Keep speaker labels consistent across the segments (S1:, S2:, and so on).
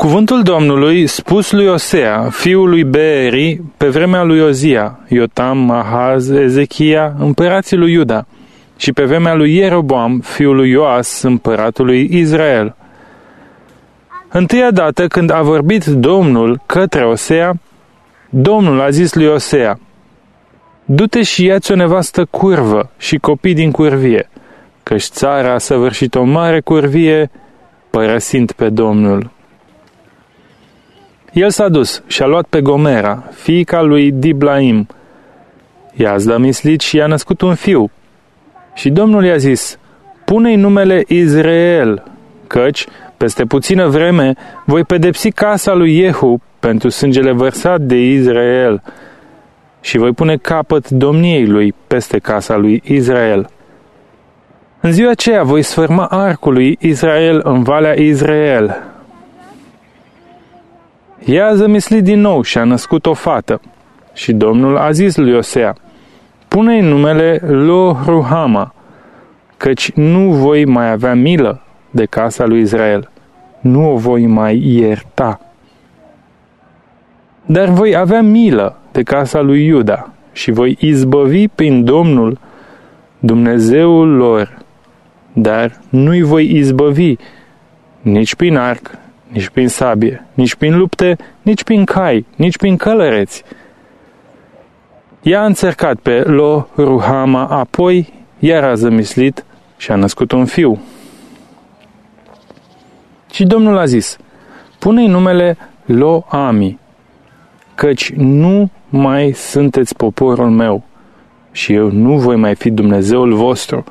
S1: Cuvântul Domnului spus lui Osea, fiul lui Beeri, pe vremea lui Ozia, Iotam, Ahaz, Ezechia, împărații lui Iuda, și pe vremea lui Ieroboam, fiul lui Ioas, împăratul lui Israel. Întâia dată când a vorbit Domnul către Osea, Domnul a zis lui Osea, Du-te și ia-ți o nevastă curvă și copii din curvie, căci țara a săvârșit o mare curvie, părăsind pe Domnul. El s-a dus și a luat pe Gomera, fiica lui Diblaim. I-a zdămislit și i-a născut un fiu. Și Domnul i-a zis, pune-i numele Izrael, căci, peste puțină vreme, voi pedepsi casa lui Jehu pentru sângele vărsat de Israel și voi pune capăt domniei lui peste casa lui Israel. În ziua aceea voi sfârma arcul lui Israel în Valea Israel ea a zămislit din nou și a născut o fată. Și Domnul a zis lui Osea, pune-i numele Lohruhama, căci nu voi mai avea milă de casa lui Israel. Nu o voi mai ierta. Dar voi avea milă de casa lui Iuda și voi izbăvi prin Domnul, Dumnezeul lor, dar nu-i voi izbăvi nici prin arc, nici prin sabie, nici prin lupte, nici prin cai, nici prin călăreți. Ea a încercat pe Lo Ruhama, apoi iar a zămislit și a născut un fiu. Și Domnul a zis, pune-i numele Lo Ami, căci nu mai sunteți poporul meu și eu nu voi mai fi Dumnezeul vostru.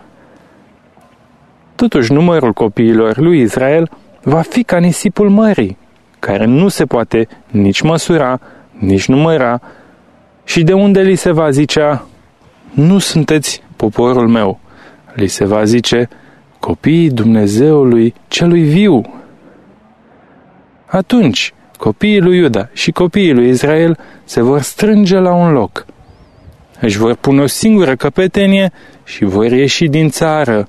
S1: Totuși, numărul copiilor lui Israel va fi ca nisipul mării, care nu se poate nici măsura, nici număra, și de unde li se va zicea, nu sunteți poporul meu, li se va zice, copiii Dumnezeului celui viu. Atunci, copiii lui Iuda și copiii lui Israel se vor strânge la un loc. Își vor pune o singură căpetenie și vor ieși din țară,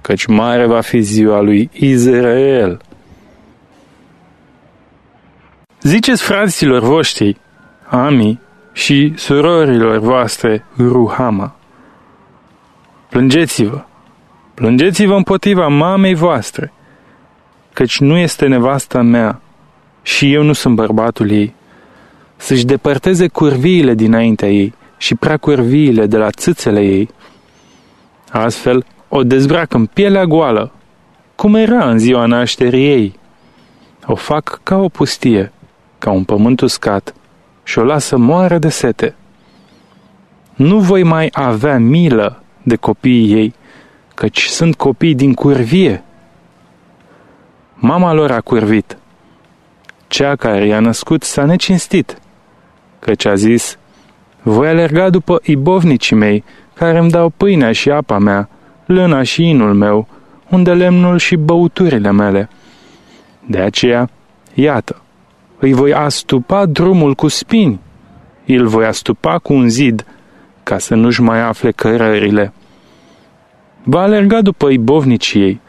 S1: căci mare va fi ziua lui Israel. Ziceți fraților voștri, Ami, și surorilor voastre, Ruhama. Plângeți-vă, plângeți-vă împotriva mamei voastre, căci nu este nevasta mea și eu nu sunt bărbatul ei. Să-și depărteze curviile dinaintea ei și prea curviile de la țâțele ei. Astfel, o dezbracă în pielea goală, cum era în ziua nașterii ei. O fac ca o pustie, ca un pământ uscat, și o lasă moară de sete. Nu voi mai avea milă de copiii ei, căci sunt copii din curvie. Mama lor a curvit. Cea care i-a născut s-a necinstit, căci a zis, voi alerga după ibovnicii mei, care îmi dau pâinea și apa mea, lâna și inul meu, unde lemnul și băuturile mele. De aceea, iată, îi voi astupa drumul cu spini, îl voi astupa cu un zid, ca să nu-și mai afle cărările. Va alerga după ibovnicii ei,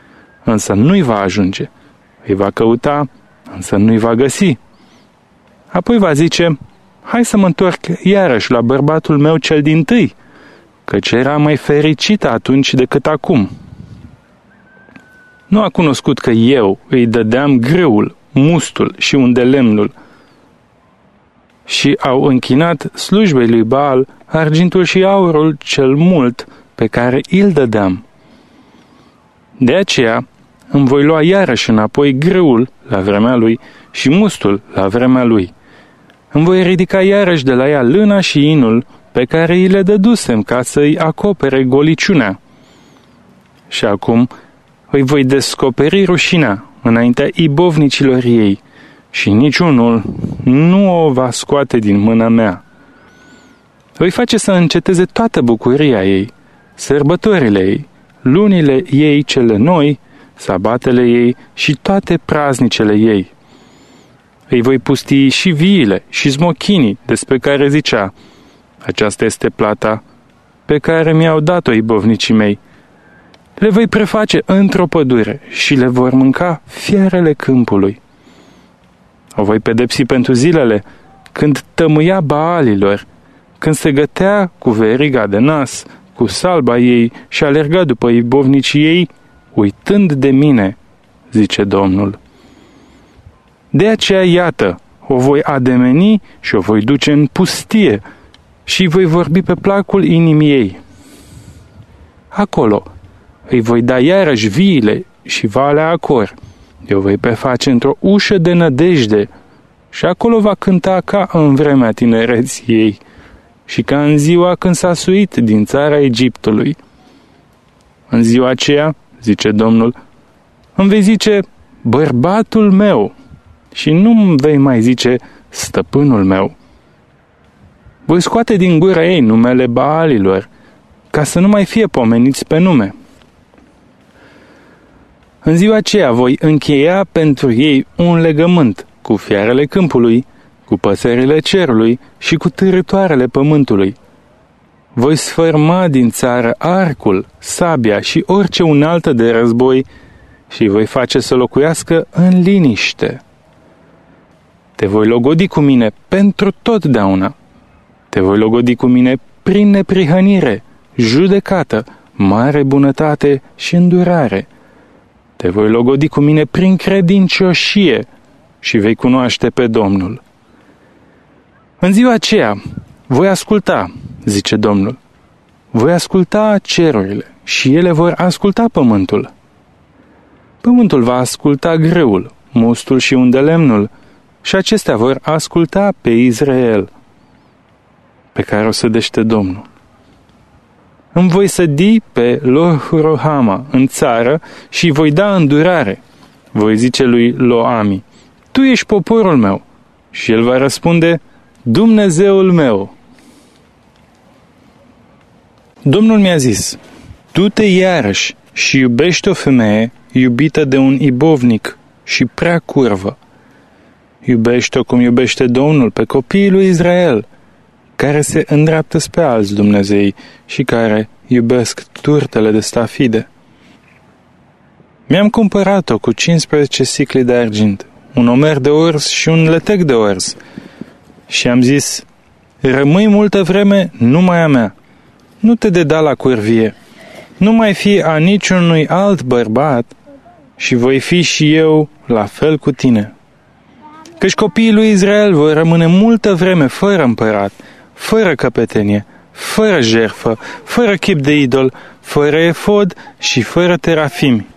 S1: însă nu-i va ajunge. Îi va căuta, însă nu-i va găsi. Apoi va zice, hai să mă întorc iarăși la bărbatul meu cel din tâi, căci era mai fericită atunci decât acum. Nu a cunoscut că eu îi dădeam greul, mustul și unde lemnul. Și au închinat slujbei lui Baal argintul și aurul cel mult pe care îl dădeam. De aceea îmi voi lua iarăși înapoi greul la vremea lui și mustul la vremea lui. Îmi voi ridica iarăși de la ea lâna și inul pe care îi le dădusem ca să-i acopere goliciunea. Și acum îi voi descoperi rușinea înaintea ibovnicilor ei și niciunul nu o va scoate din mâna mea. Voi face să înceteze toată bucuria ei, sărbătorile ei, lunile ei cele noi, sabatele ei și toate praznicele ei. Îi voi pusti și viile și smochinii despre care zicea, aceasta este plata pe care mi-au dat-o ibovnicii mei, le voi preface într-o pădure și le vor mânca fiarele câmpului. O voi pedepsi pentru zilele când tămâia baalilor, când se gătea cu veriga de nas, cu salba ei și alerga după ibovnicii ei, uitând de mine, zice Domnul. De aceea, iată, o voi ademeni și o voi duce în pustie și voi vorbi pe placul inimii ei. Acolo îi voi da iarăși viile și valea Acor. Eu voi preface într-o ușă de nădejde și acolo va cânta ca în vremea tinereții ei și ca în ziua când s-a suit din țara Egiptului. În ziua aceea, zice Domnul, îmi vei zice, bărbatul meu, și nu îmi vei mai zice, stăpânul meu. Voi scoate din gura ei numele Baalilor, ca să nu mai fie pomeniți pe nume. În ziua aceea voi încheia pentru ei un legământ cu fiarele câmpului, cu păsările cerului și cu târătoarele pământului. Voi sfârma din țară arcul, sabia și orice unaltă de război și voi face să locuiască în liniște. Te voi logodi cu mine pentru totdeauna. Te voi logodi cu mine prin neprihănire, judecată, mare bunătate și îndurare. Te voi logodi cu mine prin credincioșie și vei cunoaște pe Domnul. În ziua aceea voi asculta, zice Domnul, voi asculta cerurile și ele vor asculta pământul. Pământul va asculta greul, mustul și undelemnul, și acestea vor asculta pe Israel, pe care o sădește Domnul. Îmi voi sădi pe Lohurohama în țară și voi da îndurare. Voi zice lui Loami, Tu ești poporul meu. Și el va răspunde, Dumnezeul meu. Domnul mi-a zis, Du-te iarăși și iubește o femeie iubită de un ibovnic și prea curvă. Iubește-o cum iubește Domnul pe copiii lui Israel, care se îndreaptă spre alți Dumnezei și care iubesc turtele de stafide. Mi-am cumpărat-o cu 15 sicli de argint, un omer de ors și un letec de ors. Și am zis, rămâi multă vreme numai a mea, nu te deda la curvie, nu mai fi a niciunui alt bărbat și voi fi și eu la fel cu tine. Căci copiii lui Israel vor rămâne multă vreme fără împărat, fără căpetenie, fără jerfă, fără chip de idol, fără efod și fără terafimi.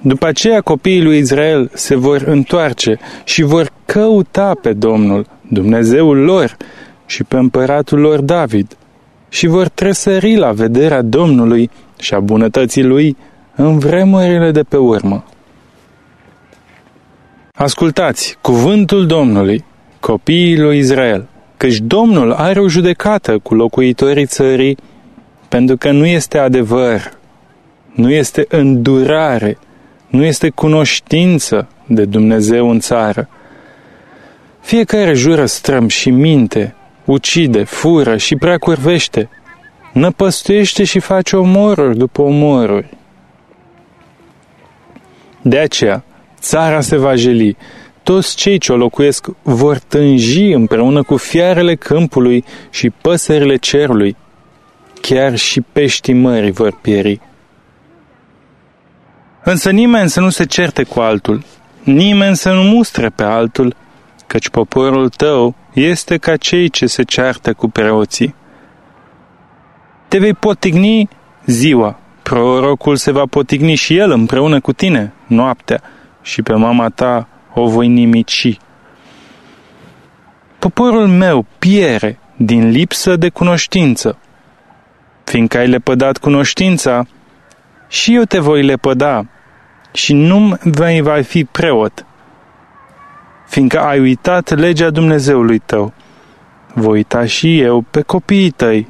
S1: După aceea copiii lui Israel se vor întoarce și vor căuta pe Domnul, Dumnezeul lor, și pe împăratul lor David, și vor tresări la vederea Domnului și a bunătății lui în vremurile de pe urmă. Ascultați cuvântul Domnului, copiii lui Israel, căci Domnul are o judecată cu locuitorii țării, pentru că nu este adevăr, nu este îndurare, nu este cunoștință de Dumnezeu în țară. Fiecare jură strâm și minte, ucide, fură și prea curvește, năpăstuiește și face omoruri după omoruri. De aceea, țara se va jeli, toți cei ce o locuiesc vor tânji împreună cu fiarele câmpului și păsările cerului. Chiar și peștii mării vor pieri. Însă nimeni să nu se certe cu altul, nimeni să nu mustre pe altul, căci poporul tău este ca cei ce se ceartă cu preoții. Te vei potigni ziua, prorocul se va potigni și el împreună cu tine noaptea și pe mama ta o voi nimici. Poporul meu piere din lipsă de cunoștință. Fiindcă ai lepădat cunoștința, și eu te voi lepăda și nu vei va fi preot. Fiindcă ai uitat legea Dumnezeului tău, voi uita și eu pe copiii tăi.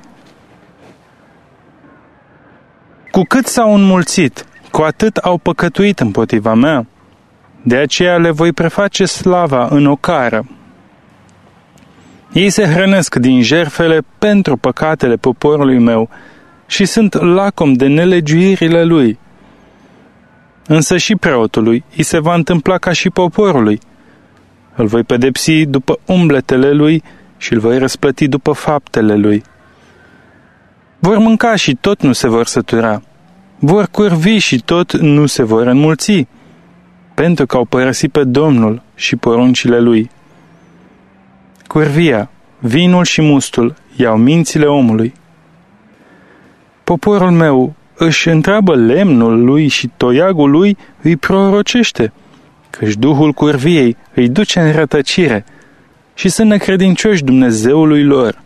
S1: Cu cât s-au înmulțit, cu atât au păcătuit împotriva mea. De aceea le voi preface slava în ocară. Ei se hrănesc din jerfele pentru păcatele poporului meu și sunt lacom de nelegiuirile lui. Însă și preotului îi se va întâmpla ca și poporului. Îl voi pedepsi după umbletele lui și îl voi răsplăti după faptele lui. Vor mânca și tot nu se vor sătura. Vor curvi și tot nu se vor înmulți, pentru că au părăsit pe Domnul și poruncile lui. Curvia, vinul și mustul iau mințile omului. Poporul meu își întreabă lemnul lui și toiagul lui îi prorocește, căci duhul curviei îi duce în rătăcire și sunt necredincioși Dumnezeului lor.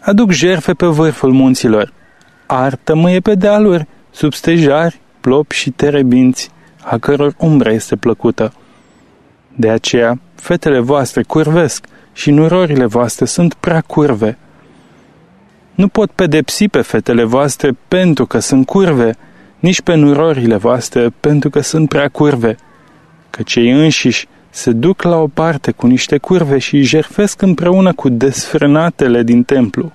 S1: Aduc jerfe pe vârful munților, artă mâie pe dealuri, sub stejari, plopi și terebinți, a căror umbră este plăcută. De aceea, fetele voastre curvesc și nurorile voastre sunt prea curve. Nu pot pedepsi pe fetele voastre pentru că sunt curve, nici pe nurorile voastre pentru că sunt prea curve, că cei înșiși se duc la o parte cu niște curve și jerfesc împreună cu desfrânatele din templu.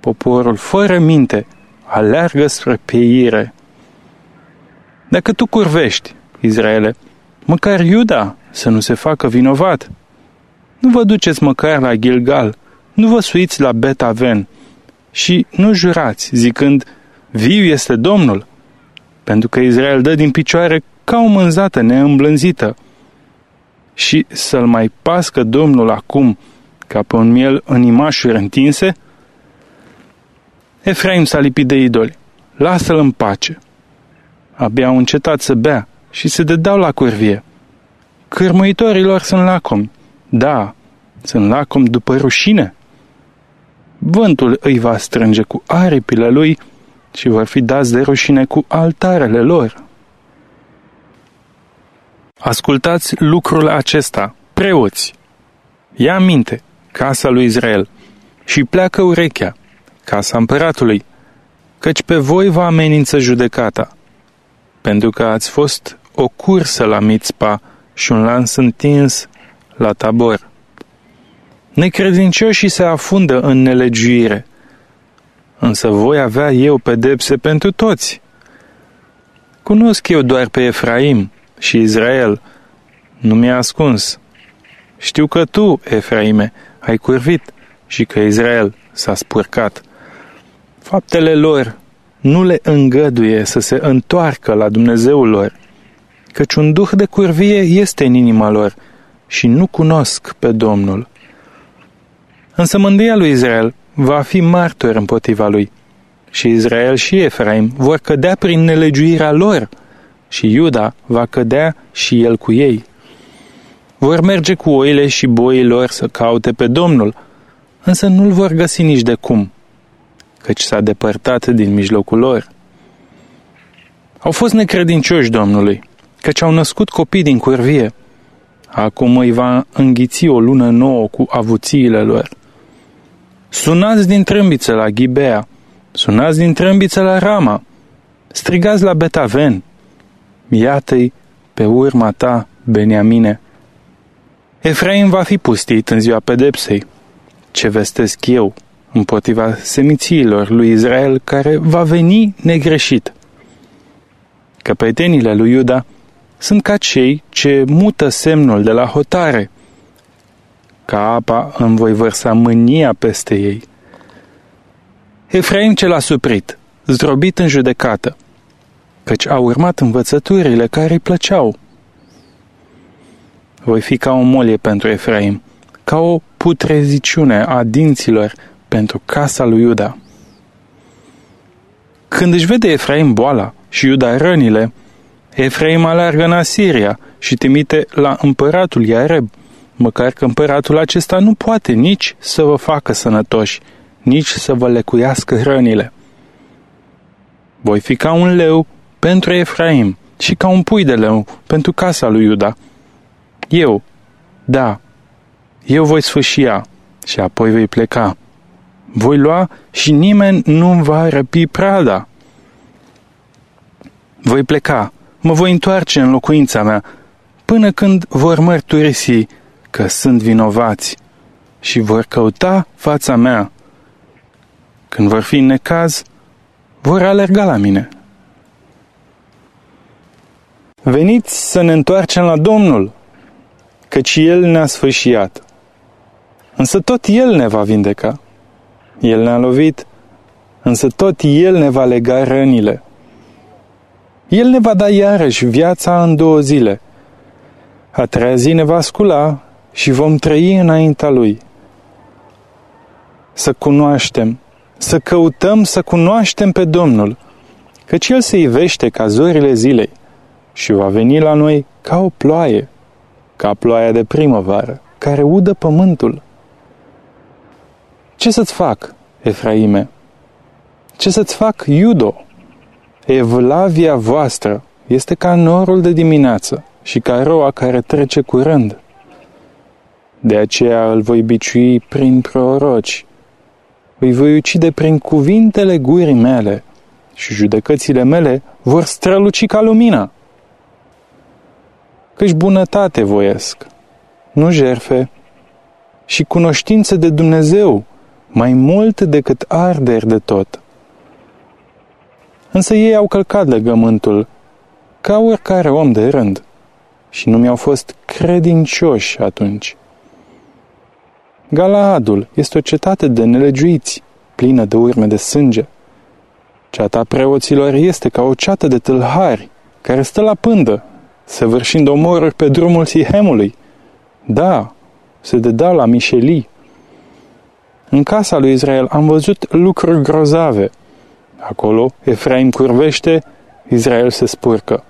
S1: Poporul fără minte aleargă spre pieire. Dacă tu curvești, Izraele, măcar Iuda să nu se facă vinovat. Nu vă duceți măcar la Gilgal, nu vă suiți la Bet-Aven și nu jurați, zicând, viu este Domnul, pentru că Israel dă din picioare ca o mânzată neîmblânzită. Și să-l mai pască Domnul acum, ca pe un miel în imașuri întinse? Efraim s-a lipit de idoli. Lasă-l în pace. Abia au încetat să bea și se dedau la curvie. Cârmuitorilor sunt lacomi. Da, sunt lacom după rușine. Vântul îi va strânge cu aripile lui și vor fi dați de rușine cu altarele lor. Ascultați lucrul acesta, preoți. Ia minte, casa lui Israel, și pleacă urechea, casa împăratului, căci pe voi va amenință judecata, pentru că ați fost o cursă la Mitzpa și un lans întins la tabor. Necredincioșii se afundă în nelegiuire, însă voi avea eu pedepse pentru toți. Cunosc eu doar pe Efraim și Israel, nu mi-a ascuns. Știu că tu, Efraime, ai curvit și că Israel s-a spurcat. Faptele lor nu le îngăduie să se întoarcă la Dumnezeul lor, căci un duh de curvie este în inima lor și nu cunosc pe Domnul. Însă mândria lui Israel va fi martor împotriva lui și Israel și Efraim vor cădea prin nelegiuirea lor și Iuda va cădea și el cu ei. Vor merge cu oile și boii lor să caute pe Domnul, însă nu-l vor găsi nici de cum, căci s-a depărtat din mijlocul lor. Au fost necredincioși Domnului, căci au născut copii din curvie. Acum îi va înghiți o lună nouă cu avuțiile lor. Sunați din trâmbiță la Ghibea, sunați din trâmbiță la Rama, strigați la Betaven, iată-i pe urma ta, Beniamine. Efraim va fi pustit în ziua pedepsei. Ce vestesc eu împotriva semițiilor lui Israel care va veni negreșit. Căpetenile lui Iuda sunt ca cei ce mută semnul de la hotare. Ca apa îmi voi vărsa mânia peste ei. Efraim ce l-a suprit, zdrobit în judecată, căci a urmat învățăturile care îi plăceau. Voi fi ca o molie pentru Efraim, ca o putreziciune a dinților pentru casa lui Iuda. Când își vede Efraim boala și Iuda rănile, Efraim aleargă în Asiria și trimite la împăratul Iareb, măcar că împăratul acesta nu poate nici să vă facă sănătoși, nici să vă lecuiască rănile. Voi fi ca un leu pentru Efraim și ca un pui de leu pentru casa lui Iuda. Eu, da, eu voi sfâșia și apoi voi pleca. Voi lua și nimeni nu va răpi prada. Voi pleca, mă voi întoarce în locuința mea, până când vor mărturisi că sunt vinovați și vor căuta fața mea. Când vor fi în necaz, vor alerga la mine. Veniți să ne întoarcem la Domnul, căci El ne-a sfâșiat. Însă tot El ne va vindeca. El ne-a lovit, însă tot El ne va lega rănile. El ne va da iarăși viața în două zile. A treia zi ne va scula și vom trăi înaintea Lui. Să cunoaștem, să căutăm să cunoaștem pe Domnul, căci El se ivește ca zorile zilei și va veni la noi ca o ploaie, ca ploaia de primăvară, care udă pământul. Ce să-ți fac, Efraime? Ce să-ți fac, Iudo? Evlavia voastră este ca norul de dimineață și ca roa care trece curând. De aceea îl voi biciui prin proroci. Îi voi ucide prin cuvintele gurii mele și judecățile mele vor străluci ca lumina. Căci bunătate voiesc, nu jerfe, și cunoștință de Dumnezeu, mai mult decât arderi de tot. Însă ei au călcat legământul, ca oricare om de rând, și nu mi-au fost credincioși atunci. Galaadul este o cetate de nelegiuiți, plină de urme de sânge. Ceata preoților este ca o ceată de tâlhari, care stă la pândă, săvârșind omoruri pe drumul Sihemului. Da, se deda la Mișelii. În casa lui Israel am văzut lucruri grozave. Acolo Efraim curvește, Israel se spurcă.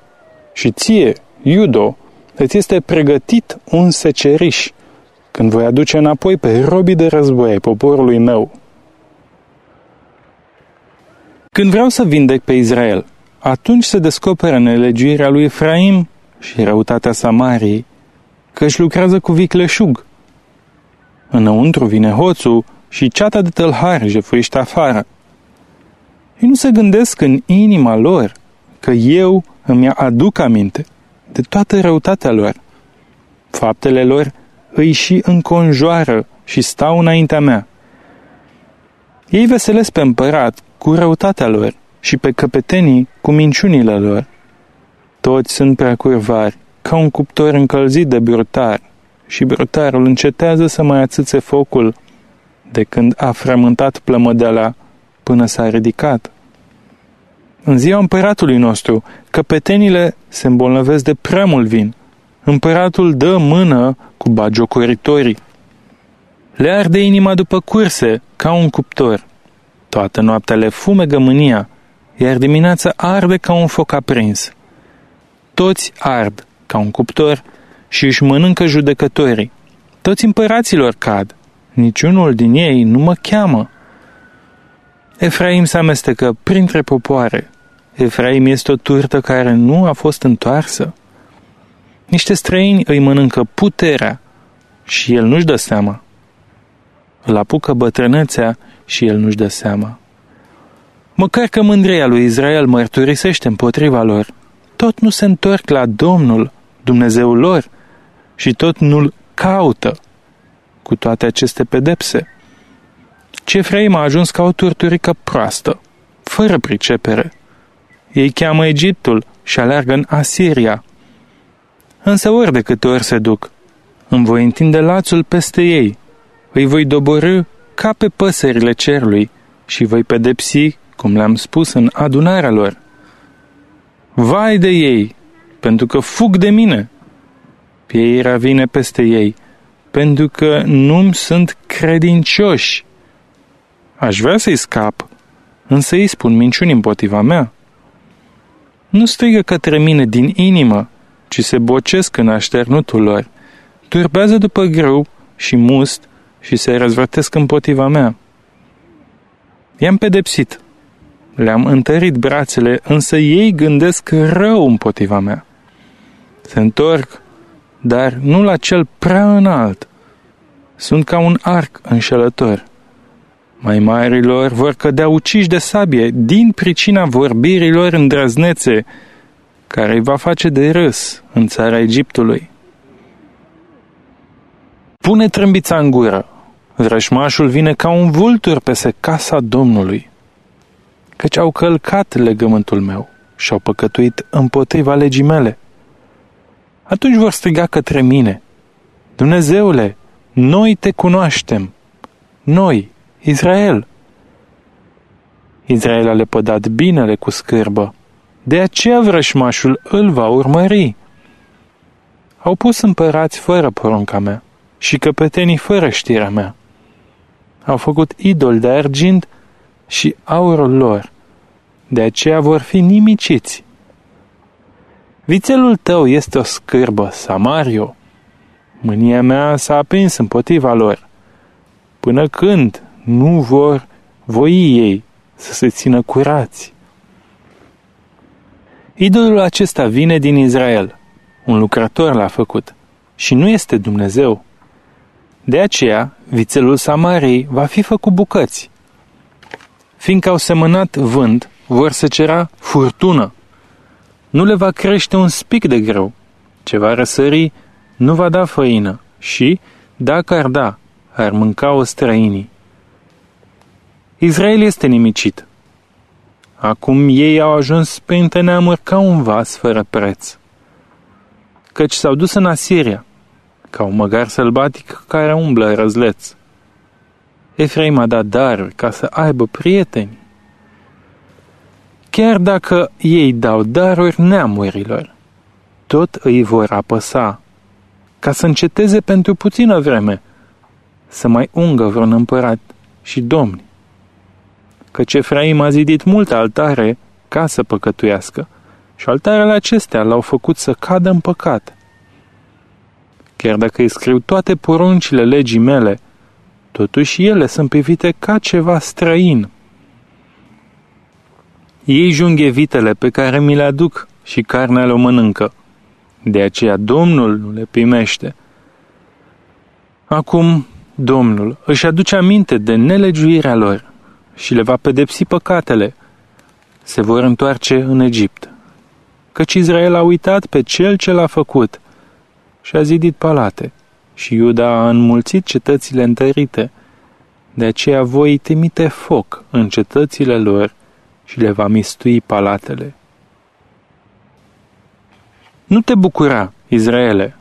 S1: Și ție, Iudo, îți este pregătit un seceriș, când voi aduce înapoi pe robii de război ai poporului meu. Când vreau să vindec pe Israel, atunci se descoperă nelegiuirea lui Efraim și răutatea Samariei, că își lucrează cu vicleșug. Înăuntru vine hoțul și ceata de tălhari jefuiește afară. Ei nu se gândesc în inima lor că eu îmi aduc aminte de toată răutatea lor. Faptele lor îi și înconjoară și stau înaintea mea. Ei veselesc pe împărat cu răutatea lor și pe căpetenii cu minciunile lor. Toți sunt prea curvari, ca un cuptor încălzit de brutar, și brutarul încetează să mai atâțe focul de când a frământat plămădeala până s-a ridicat. În ziua împăratului nostru, căpetenile se îmbolnăvesc de prea mult vin. Împăratul dă mână cu bagiocoritorii. Le arde inima după curse, ca un cuptor. Toată noaptea le fumegă mânia, iar dimineața arde ca un foc aprins. Toți ard, ca un cuptor, și își mănâncă judecătorii. Toți împăraților cad, niciunul din ei nu mă cheamă. Efraim se amestecă printre popoare. Efraim este o turtă care nu a fost întoarsă. Niște străini îi mănâncă puterea și el nu-și dă seama. Îl apucă bătrânețea și el nu-și dă seama. Măcar că mândria lui Israel mărturisește împotriva lor, tot nu se întorc la Domnul, Dumnezeul lor, și tot nu-L caută cu toate aceste pedepse. Ce Efraim a ajuns ca o turturică proastă, fără pricepere. Ei cheamă Egiptul și aleargă în Asiria. Însă ori de câte ori se duc, îmi voi întinde lațul peste ei, îi voi doborâ ca pe păsările cerului și voi pedepsi, cum le-am spus în adunarea lor. Vai de ei, pentru că fug de mine. Pieirea vine peste ei, pentru că nu-mi sunt credincioși. Aș vrea să-i scap, însă îi spun minciuni împotriva mea. Nu strigă către mine din inimă, ci se bocesc în așternutul lor, turbează după grâu și must și se răzvrătesc împotriva mea. I-am pedepsit, le-am întărit brațele, însă ei gândesc rău împotriva mea. Se întorc, dar nu la cel prea înalt. Sunt ca un arc înșelător. Mai marilor vor cădea uciși de sabie din pricina vorbirilor îndrăznețe, care îi va face de râs în țara Egiptului. Pune trâmbița în gură. Vrășmașul vine ca un vultur peste casa Domnului. Căci au călcat legământul meu și au păcătuit împotriva legii mele. Atunci vor striga către mine Dumnezeule, noi te cunoaștem. Noi, Israel. Israel a lepădat binele cu scârbă. De aceea vrășmașul îl va urmări. Au pus împărați fără porunca mea și căpetenii fără știrea mea. Au făcut idol de argint și aurul lor. De aceea vor fi nimiciți. Vițelul tău este o scârbă, Samario. Mânia mea s-a aprins împotriva lor. Până când nu vor voi ei să se țină curați. Idolul acesta vine din Israel. Un lucrător l-a făcut și nu este Dumnezeu. De aceea, vițelul Samariei va fi făcut bucăți. Fiindcă au semănat vânt, vor să cera furtună. Nu le va crește un spic de greu. Ce va răsări, nu va da făină și, dacă ar da, ar mânca o străinii. Israel este nimicit. Acum ei au ajuns printre neamuri ca un vas fără preț. Căci s-au dus în Asiria, ca un măgar sălbatic care umblă răzleț. Efraim a dat daruri ca să aibă prieteni. Chiar dacă ei dau daruri neamurilor, tot îi vor apăsa, ca să înceteze pentru puțină vreme, să mai ungă vreun împărat și domni căci Efraim a zidit multe altare ca să păcătuiască și altarele acestea l-au făcut să cadă în păcat. Chiar dacă îi scriu toate poruncile legii mele, totuși ele sunt privite ca ceva străin. Ei junghe vitele pe care mi le aduc și carnea le mănâncă. De aceea Domnul nu le primește. Acum Domnul își aduce aminte de nelegiuirea lor și le va pedepsi păcatele. Se vor întoarce în Egipt. Căci Israel a uitat pe cel ce l-a făcut și a zidit palate și Iuda a înmulțit cetățile întărite. De aceea voi temite foc în cetățile lor și le va mistui palatele. Nu te bucura, Israele,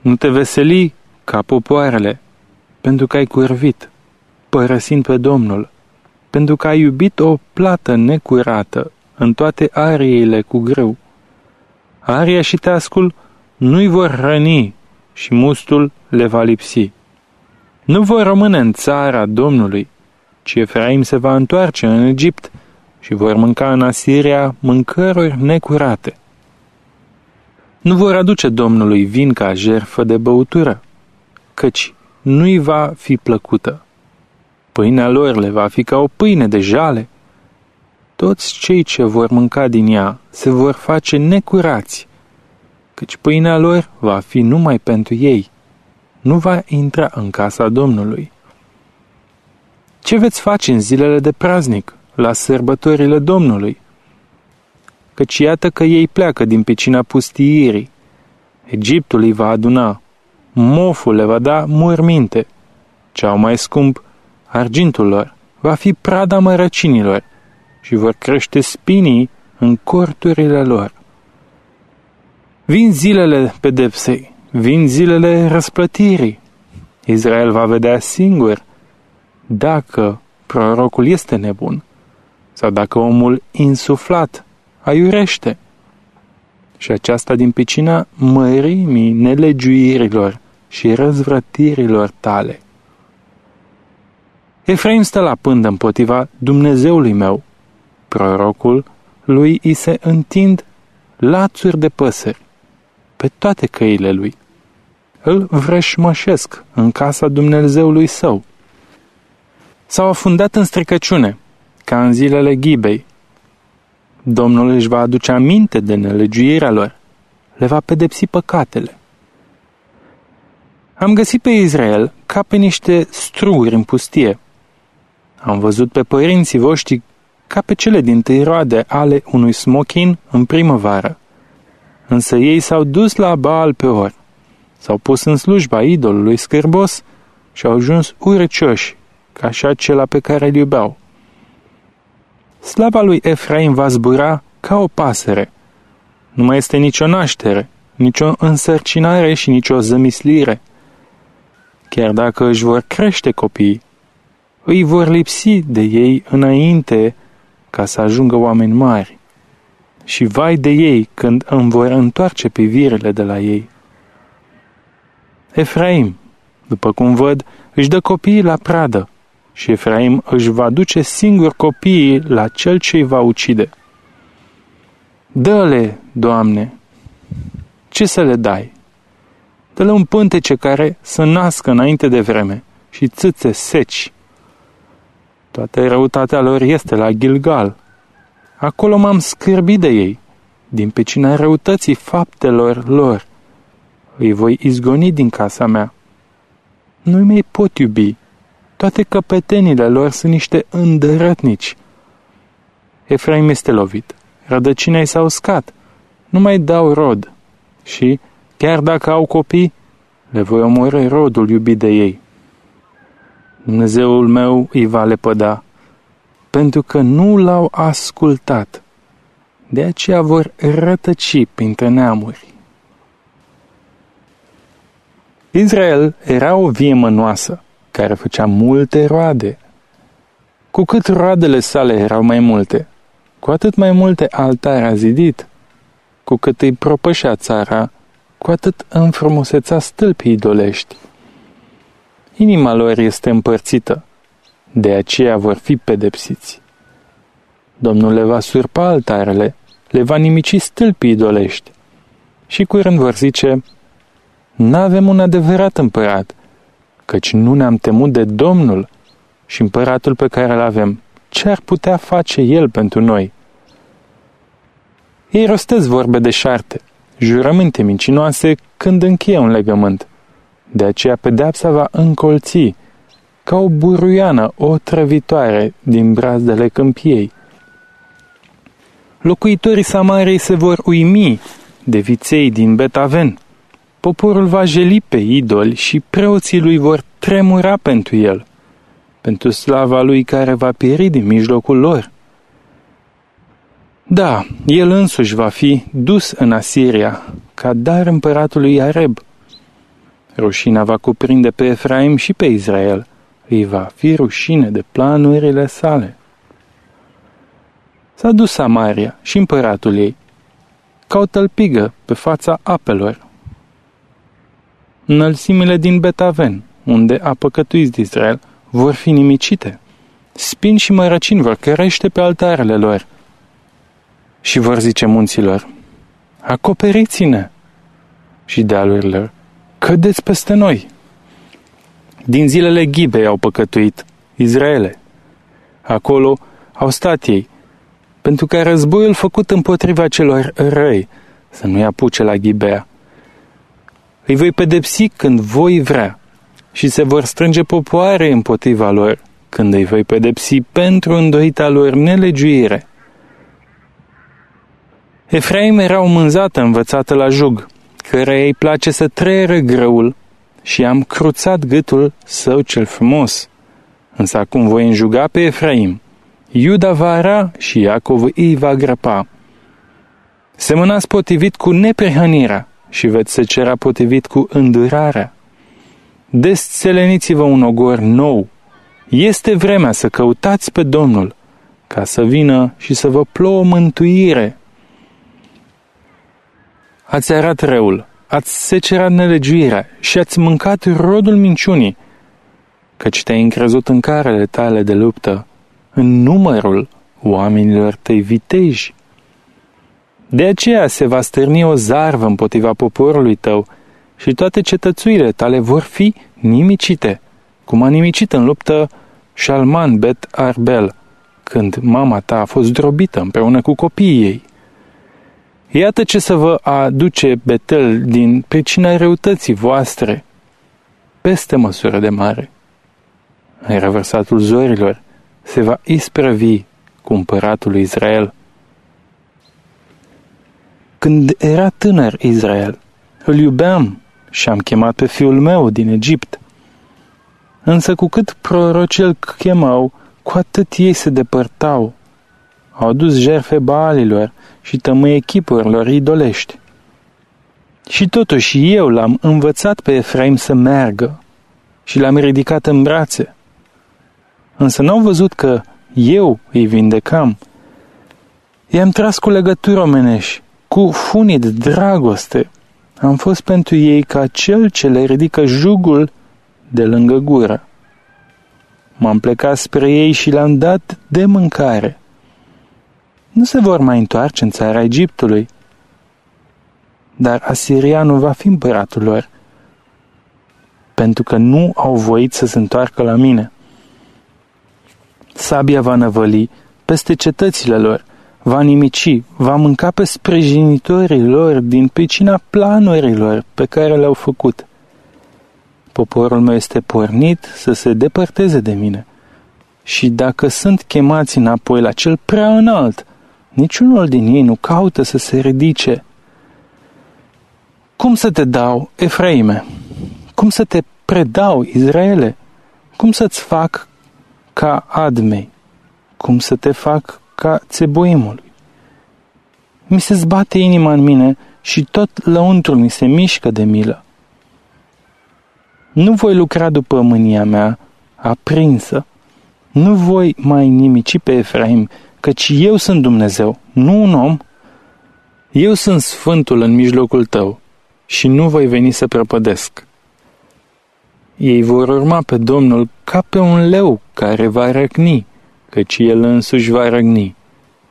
S1: nu te veseli ca popoarele, pentru că ai curvit, părăsind pe Domnul pentru că ai iubit o plată necurată în toate ariile cu greu. Aria și teascul nu-i vor hrăni și mustul le va lipsi. Nu vor rămâne în țara Domnului, ci Efraim se va întoarce în Egipt și vor mânca în Asiria mâncăruri necurate. Nu vor aduce Domnului vin ca jerfă de băutură, căci nu-i va fi plăcută. Pâinea lor le va fi ca o pâine de jale. Toți cei ce vor mânca din ea se vor face necurați, căci pâinea lor va fi numai pentru ei. Nu va intra în casa Domnului. Ce veți face în zilele de praznic, la sărbătorile Domnului? Căci iată că ei pleacă din picina pustiirii. Egiptul îi va aduna, moful le va da murminte, cea mai scump argintul lor va fi prada mărăcinilor și vor crește spinii în corturile lor. Vin zilele pedepsei, vin zilele răsplătirii. Israel va vedea singur dacă prorocul este nebun sau dacă omul insuflat aiurește. Și aceasta din picina mărimii nelegiuirilor și răzvrătirilor tale. Efraim stă la pândă împotriva Dumnezeului meu. Prorocul lui îi se întind lațuri de păsări pe toate căile lui. Îl vrășmășesc în casa Dumnezeului său. S-au afundat în stricăciune, ca în zilele ghibei. Domnul își va aduce aminte de nelegiuirea lor, le va pedepsi păcatele. Am găsit pe Israel ca pe niște struguri în pustie, am văzut pe părinții voștri ca pe cele din tâi roade ale unui smochin în primăvară. Însă ei s-au dus la Baal pe or, s-au pus în slujba idolului scârbos și au ajuns urăcioși, ca și acela pe care îl iubeau. Slava lui Efraim va zbura ca o pasăre. Nu mai este nicio naștere, nicio însărcinare și nicio zămislire. chiar dacă își vor crește copiii, îi vor lipsi de ei înainte ca să ajungă oameni mari. Și vai de ei când îmi vor întoarce privirile de la ei. Efraim, după cum văd, își dă copiii la pradă și Efraim își va duce singur copiii la cel ce îi va ucide. Dă-le, Doamne, ce să le dai? Dă-le un pântece care să nască înainte de vreme și țâțe seci. Toată răutatea lor este la Gilgal. Acolo m-am scârbit de ei, din pecina răutății faptelor lor. Îi voi izgoni din casa mea. Nu-i mai pot iubi. Toate căpetenile lor sunt niște îndărătnici. Efraim este lovit. Rădăcina s-a uscat. Nu mai dau rod. Și, chiar dacă au copii, le voi omorâ rodul iubit de ei. Dumnezeul meu îi va lepăda, pentru că nu l-au ascultat. De aceea vor rătăci printre neamuri. Israel era o vie mănoasă, care făcea multe roade. Cu cât roadele sale erau mai multe, cu atât mai multe altare a zidit. Cu cât îi propășea țara, cu atât înfrumuseța stâlpii idolești. Inima lor este împărțită, de aceea vor fi pedepsiți. Domnul le va surpa altarele, le va nimici stâlpii idolești și curând vor zice, N-avem un adevărat împărat, căci nu ne-am temut de Domnul și împăratul pe care îl avem. Ce ar putea face el pentru noi? Ei rostesc vorbe de șarte, jurăminte mincinoase când încheie un legământ. De aceea pedeapsa va încolți, ca o buruiană, o trăvitoare din brazdele câmpiei. Locuitorii Samarei se vor uimi de viței din Betaven. Poporul va jeli pe idoli și preoții lui vor tremura pentru el, pentru slava lui care va pieri din mijlocul lor. Da, el însuși va fi dus în Asiria, ca dar împăratului Areb. Rușina va cuprinde pe Efraim și pe Israel. Îi va fi rușine de planurile sale. S-a dus Samaria și împăratul ei, ca o tălpigă pe fața apelor. Înălțimile din Betaven, unde a păcătuit Israel, vor fi nimicite. Spin și mărăcini vor crește pe altarele lor și vor zice munților, acoperiți-ne și dealurilor, cădeți peste noi. Din zilele Ghibei au păcătuit Israele. Acolo au stat ei, pentru că războiul făcut împotriva celor răi să nu-i apuce la Ghibea. Îi voi pedepsi când voi vrea și se vor strânge popoare împotriva lor când îi voi pedepsi pentru îndoita lor nelegiuire. Efraim era o mânzată învățată la jug, care îi place să trăieră grăul și am cruțat gâtul său cel frumos. Însă acum voi înjuga pe Efraim. Iuda va ara și Iacov îi va grăpa. Semănați potrivit cu neprihănirea și veți secera potrivit cu îndurarea. Desțeleniți-vă un ogor nou. Este vremea să căutați pe Domnul, ca să vină și să vă plouă mântuire ați arat răul, ați secerat nelegiuirea și ați mâncat rodul minciunii, căci te-ai încrezut în carele tale de luptă, în numărul oamenilor tăi viteji. De aceea se va stârni o zarvă împotriva poporului tău și toate cetățuile tale vor fi nimicite, cum a nimicit în luptă Shalman Bet Arbel, când mama ta a fost drobită împreună cu copiii ei. Iată ce să vă aduce Betel din pricina răutății voastre, peste măsură de mare. În revărsatul zorilor se va isprăvi cu împăratul lui Israel. Când era tânăr Israel, îl iubeam și am chemat pe fiul meu din Egipt. Însă cu cât prorocii îl chemau, cu atât ei se depărtau. Au adus jerfe baalilor și tămâie chipurilor idolești. Și totuși eu l-am învățat pe Efraim să meargă. și le-am ridicat în brațe. Însă n-au văzut că eu îi vindecam. I-am tras cu legături omenești, cu funii de dragoste. Am fost pentru ei ca cel ce le ridică jugul de lângă gură. M-am plecat spre ei și le-am dat de mâncare. Nu se vor mai întoarce în țara Egiptului, dar asirianul va fi împăratul lor, pentru că nu au voit să se întoarcă la mine. Sabia va năvăli peste cetățile lor, va nimici, va mânca pe sprijinitorii lor din pecina planurilor pe care le-au făcut. Poporul meu este pornit să se depărteze de mine. Și dacă sunt chemați înapoi la cel prea înalt, niciunul din ei nu caută să se ridice. Cum să te dau, Efraime? Cum să te predau, Izraele? Cum să-ți fac ca Admei? Cum să te fac ca țeboimului? Mi se zbate inima în mine și tot lăuntrul mi se mișcă de milă. Nu voi lucra după mânia mea aprinsă. Nu voi mai nimici pe Efraim, căci eu sunt Dumnezeu, nu un om. Eu sunt Sfântul în mijlocul tău și nu voi veni să prăpădesc. Ei vor urma pe Domnul ca pe un leu care va răcni, căci el însuși va răgni.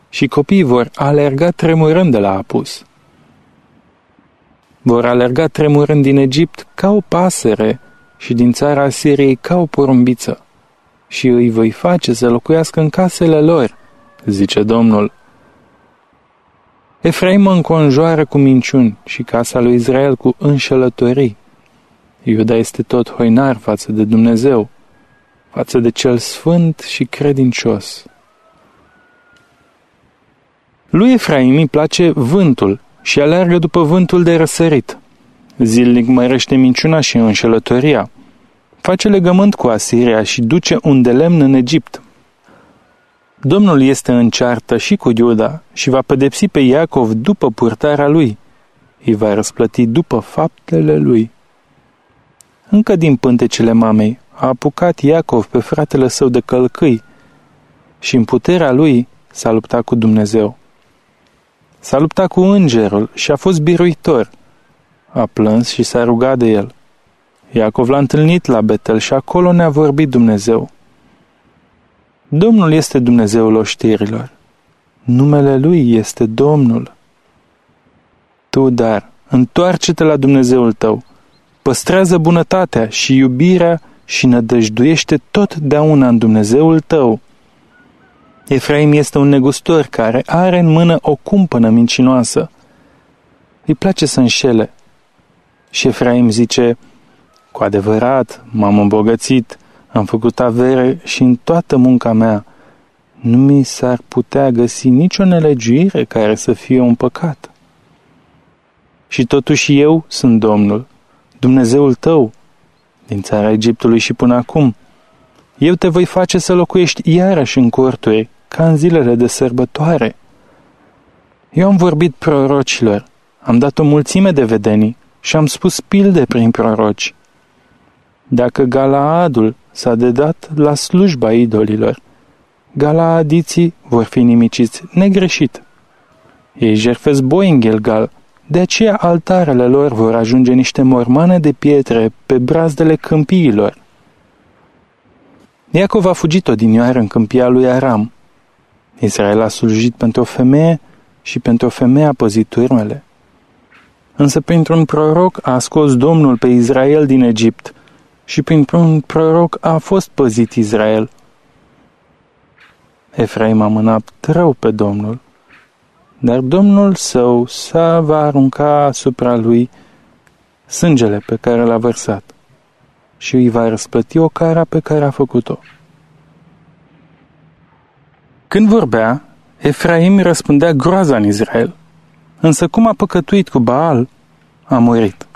S1: Și copiii vor alerga tremurând de la apus. Vor alerga tremurând din Egipt ca o pasăre și din țara Siriei ca o porumbiță. Și îi voi face să locuiască în casele lor, zice Domnul. Efraim mă înconjoară cu minciuni și casa lui Israel cu înșelătorii. Iuda este tot hoinar față de Dumnezeu, față de cel sfânt și credincios. Lui Efraim îi place vântul și aleargă după vântul de răsărit. Zilnic mărește minciuna și înșelătoria. Face legământ cu Asiria și duce un de lemn în Egipt. Domnul este în ceartă și cu Iuda și va pedepsi pe Iacov după purtarea lui. Îi va răsplăti după faptele lui. Încă din pântecele mamei a apucat Iacov pe fratele său de călcâi și în puterea lui s-a luptat cu Dumnezeu. S-a luptat cu îngerul și a fost biruitor. A plâns și s-a rugat de el. Iacov l-a întâlnit la Betel și acolo ne-a vorbit Dumnezeu. Domnul este Dumnezeul oștirilor. Numele Lui este Domnul. Tu, dar, întoarce-te la Dumnezeul tău, păstrează bunătatea și iubirea și nădăjduiește totdeauna în Dumnezeul tău. Efraim este un negustor care are în mână o cumpănă mincinoasă. Îi place să înșele. Și Efraim zice, cu adevărat, m-am îmbogățit, am făcut avere și în toată munca mea nu mi s-ar putea găsi nicio nelegiuire care să fie un păcat. Și totuși eu sunt Domnul, Dumnezeul tău, din țara Egiptului și până acum. Eu te voi face să locuiești iarăși în corturi, ca în zilele de sărbătoare. Eu am vorbit prorocilor, am dat o mulțime de vedenii și am spus pilde prin proroci. Dacă Galaadul s-a dedat la slujba idolilor, Galaadiții vor fi nimiciți negreșit. Ei jerfesc boi în Gilgal, de aceea altarele lor vor ajunge niște mormane de pietre pe brazdele câmpiilor. Iacov a fugit odinioară în câmpia lui Aram. Israel a slujit pentru o femeie și pentru o femeie a păzit turmele. Însă printr-un proroc a scos Domnul pe Israel din Egipt și printr-un proroc a fost păzit Israel. Efraim a mânat rău pe Domnul dar Domnul său să va arunca asupra lui sângele pe care l-a vărsat și îi va răsplăti o cara pe care a făcut-o. Când vorbea, Efraim răspundea groaza în Israel, însă cum a păcătuit cu Baal, a murit.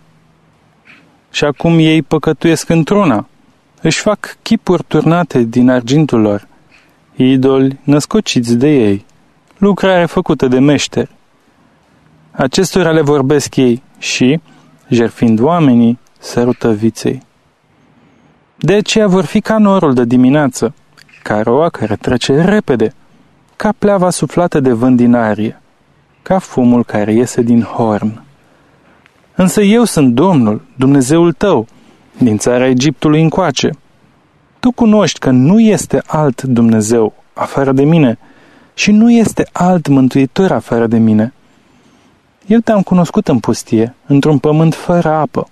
S1: Și acum ei păcătuiesc într-una, își fac chipuri turnate din argintul lor, idoli născociți de ei lucrare făcută de meșteri. Acestora le vorbesc ei și, jerfind oamenii, sărută viței. De aceea vor fi ca norul de dimineață, ca roa care trece repede, ca pleava suflată de vânt din arie, ca fumul care iese din horn. Însă eu sunt Domnul, Dumnezeul tău, din țara Egiptului încoace. Tu cunoști că nu este alt Dumnezeu afară de mine și nu este alt mântuitor afară de mine. Eu te-am cunoscut în pustie, într-un pământ fără apă.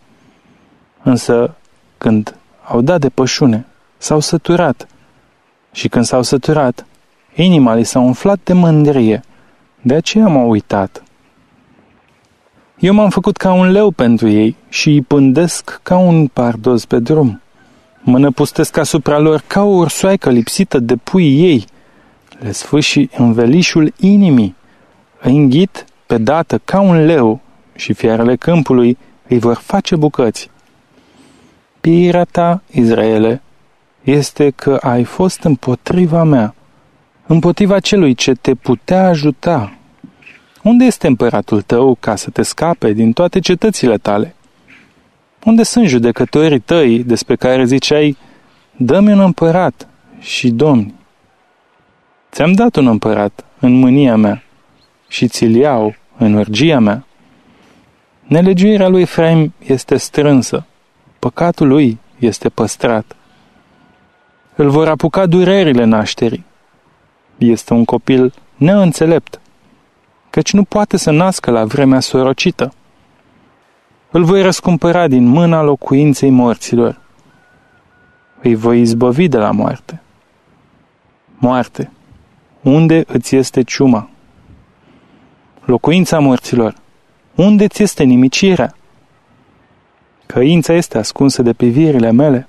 S1: Însă, când au dat de pășune, s-au săturat. Și când s-au săturat, inima li s-a umflat de mândrie. De aceea m-au uitat. Eu m-am făcut ca un leu pentru ei și îi pândesc ca un pardoz pe drum. Mă năpustesc asupra lor ca o ursoaică lipsită de pui ei. Le sfâși învelișul inimii. Îi înghit pe dată ca un leu și fiarele câmpului îi vor face bucăți. Pirea ta, Izraele, este că ai fost împotriva mea, împotriva celui ce te putea ajuta. Unde este împăratul tău ca să te scape din toate cetățile tale? Unde sunt judecătorii tăi despre care ziceai, dă-mi un împărat și domni? Ți-am dat un împărat în mânia mea și ți-l iau în urgia mea. Nelegiuirea lui Efraim este strânsă, păcatul lui este păstrat. Îl vor apuca durerile nașterii. Este un copil neînțelept, căci nu poate să nască la vremea sorocită. Îl voi răscumpăra din mâna locuinței morților. Îi voi izbăvi de la moarte. Moarte, unde îți este ciuma? Locuința morților, unde ți este nimicirea? Căința este ascunsă de privirile mele.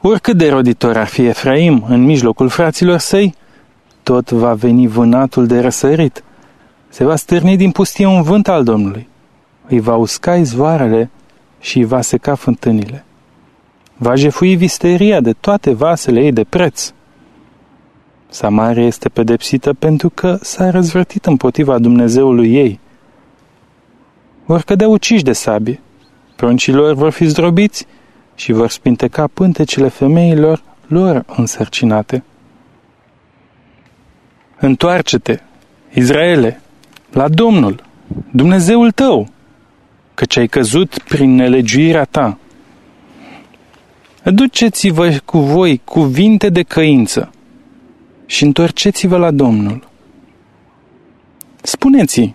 S1: Oricât de roditor ar fi Efraim în mijlocul fraților săi, tot va veni vânatul de răsărit. Se va stârni din pustie un vânt al Domnului. Îi va usca izvoarele și îi va seca fântânile. Va jefui visteria de toate vasele ei de preț. Samaria este pedepsită pentru că s-a răzvrătit împotriva Dumnezeului ei. Vor cădea uciși de sabie. Pruncilor vor fi zdrobiți și vor spinteca pântecele femeilor lor însărcinate. Întoarce-te, Izraele, la Domnul, Dumnezeul tău, căci ai căzut prin nelegiuirea ta. Aduceți-vă cu voi cuvinte de căință și întorceți-vă la Domnul. Spuneți-i,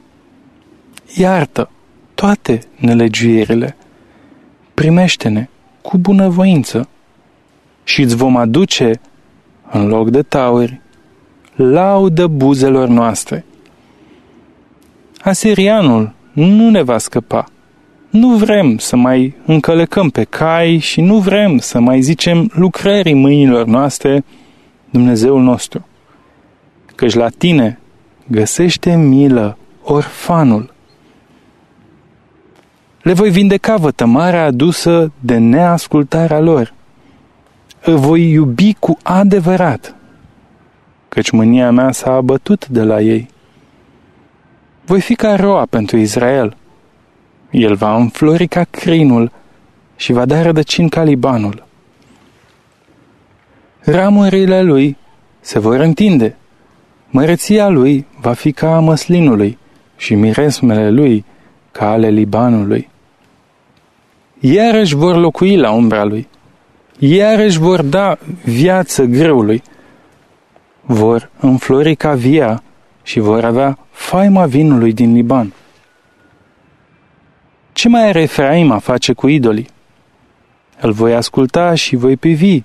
S1: iartă toate nelegiuirile, primește-ne cu bunăvoință și îți vom aduce, în loc de tauri, laudă buzelor noastre. Asirianul nu ne va scăpa. Nu vrem să mai încălecăm pe cai și nu vrem să mai zicem lucrării mâinilor noastre, Dumnezeul nostru. Căci la tine găsește milă orfanul. Le voi vindeca vătămarea adusă de neascultarea lor. Îl voi iubi cu adevărat căci mânia mea s-a abătut de la ei. Voi fi ca roa pentru Israel. El va înflori ca crinul și va da rădăcini ca Libanul. Ramurile lui se vor întinde. Măreția lui va fi ca a măslinului și miresmele lui ca ale Libanului. Iarăși vor locui la umbra lui. Iarăși vor da viață greului vor înflori ca via și vor avea faima vinului din Liban. Ce mai are Efraim a face cu idolii? Îl voi asculta și voi privi.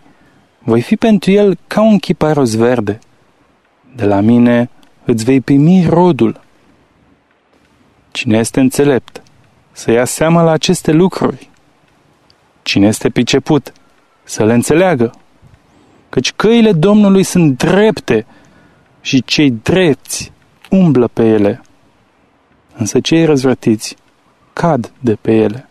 S1: Voi fi pentru el ca un chiparos verde. De la mine îți vei primi rodul. Cine este înțelept, să ia seama la aceste lucruri. Cine este priceput, să le înțeleagă căci căile Domnului sunt drepte și cei drepți umblă pe ele, însă cei răzvrătiți cad de pe ele.